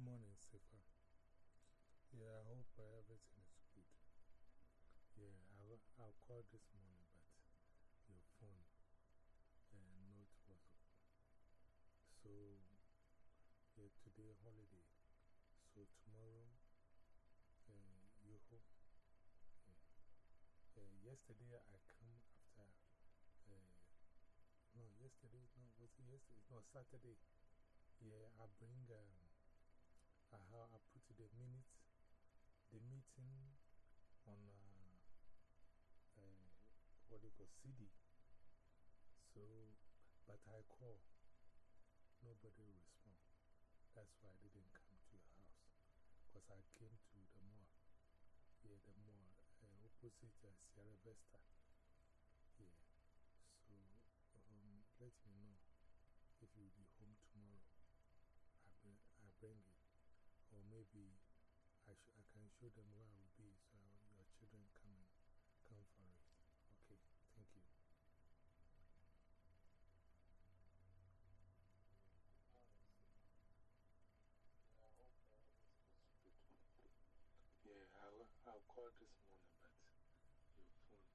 morning, Sifa. Yeah, I hope everything is good. Yeah, I'll, I'll call this morning, but your phone and note was. So, yeah, today holiday. So, tomorrow, uh, you hope. Yeah. yesterday, I come after. Uh, no, yesterday, no, was it yesterday? No, Saturday. Yeah, I bring um, uh, how I put the minutes, the meeting on uh, uh, what they call CD. So, but I call, nobody respond. That's why I didn't come to your house. Because I came to the mall. Yeah, the mall uh, opposite uh, Sierra Vista. Yeah. So, um, let me know if you'll be home tomorrow. I bring, I bring it. Or maybe I, I can show them where I will be so your children come and come for it. Okay, thank you. Yeah, I'll, I'll call this morning, but your phone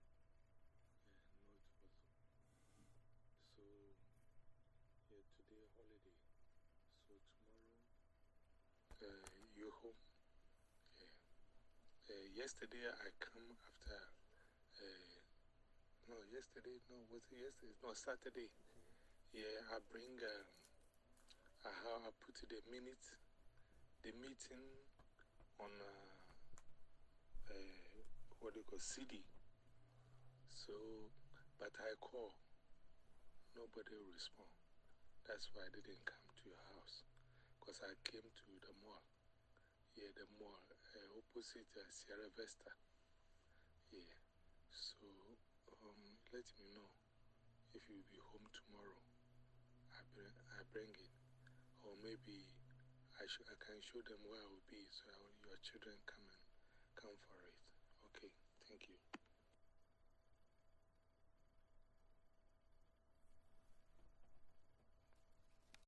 yeah, no, it was. So, yeah, today holiday. So, tomorrow, uh, you home. Yesterday, I come after. Uh, no, yesterday, no, was it yesterday? No, Saturday. Yeah, I bring um, uh, how I put the minutes, the meeting on uh, uh, what they call CD. So, but I call, nobody respond. That's why I didn't come to your house. Because I came to the mall yeah, the mall、uh, opposite uh, Sierra Vista. Yeah, so um, let me know if you'll be home tomorrow. I bring, I bring it. Or maybe I, sh I can show them where I will be so your children come and come for it. Okay, thank you.